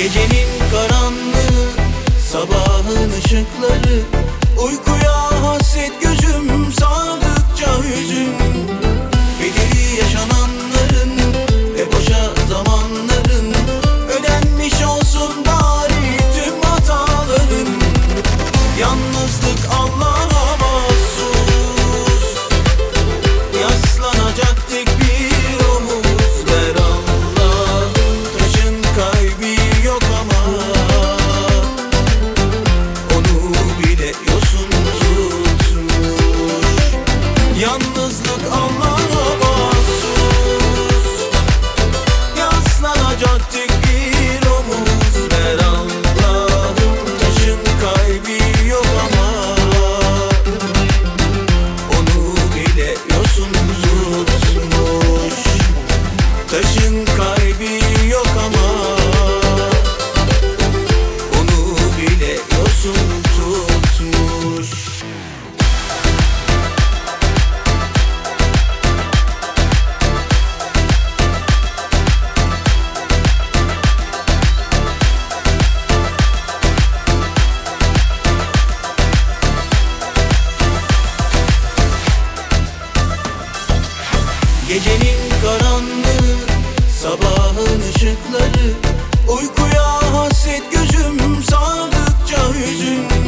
Gecenin karanlığı, sabahın ışıkları. Uykuya hasret gözüm sardıkça hüzün. Bedeli yaşananların ve boşa zamanların. Ödenmiş olsun bari tüm hataların. Yalnızlık Allah Kardeşim kalbi yok ama Onu bile yosun tutmuş. Gecenin Sabahın ışıkları Uykuya hasret gözüm Sardıkça hüzün.